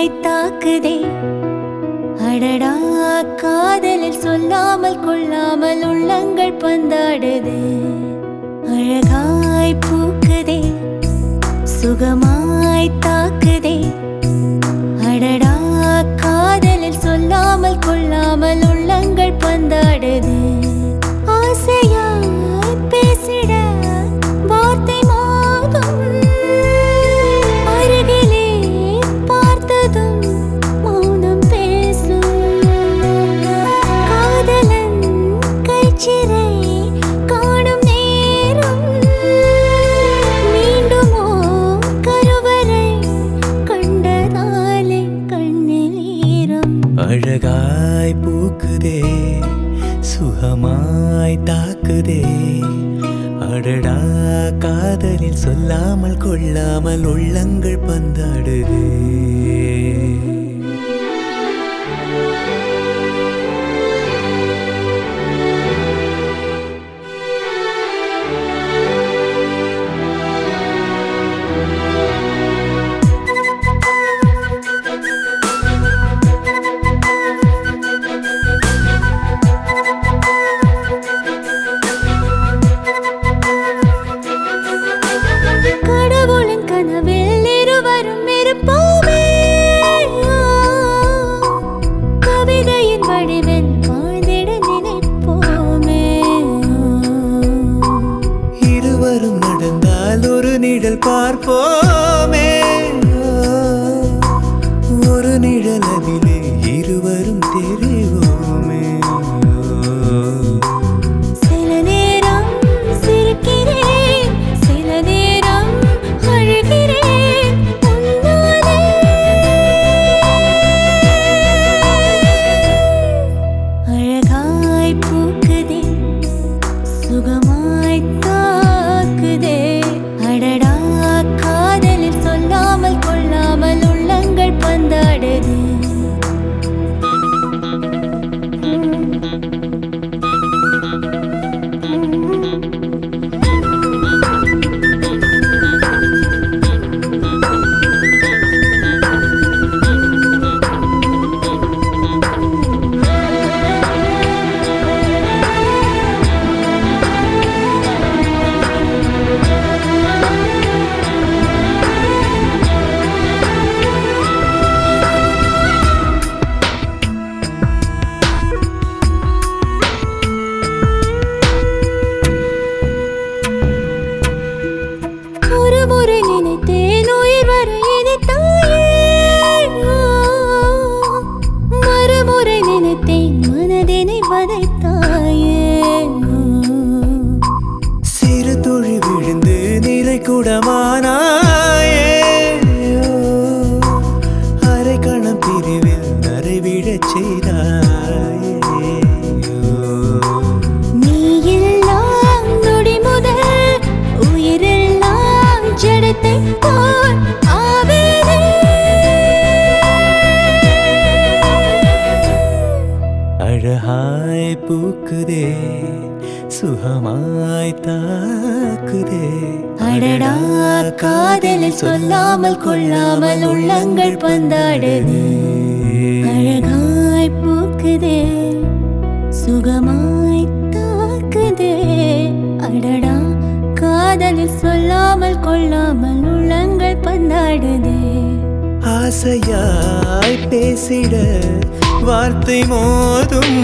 சுகமாய் தாக்குதே. அடடா காதலில் சொல்லாமல் கொள்ளாமல் உள்ளங்கள் பந்தாடுதே. அழகாய் பூக்குதே சுகமாய் தாக்குதே. அடடா காதலில் சொல்லாமல் கொள்ளாமல் உள்ளங்கள் பந்தாடுது. தாக்குதே சுகமாய் தாக்குதே. அடடா காதலில் சொல்லாமல் கொள்ளாமல் உள்ளங்கள் பந்தாடுதே. çarpı முதல் உயிரெல்லாம் ஜடத்தை போல் ஆவேனே அழகாய் பூக்குதே சுகமாய் தாக்குதே. அடடா காதலில் சொல்லாமல் கொள்ளாமல் உள்ளங்கள் பந்தாடுது அழகாய் பூக்குதே. சுகமாய் தாக்குதே. அடடா காதலில் சொல்லாமல் கொள்ளாமல் உள்ளங்கள் பந்தாடுதே. ஆசையாய் பேசிட வார்த்தை மோதும்.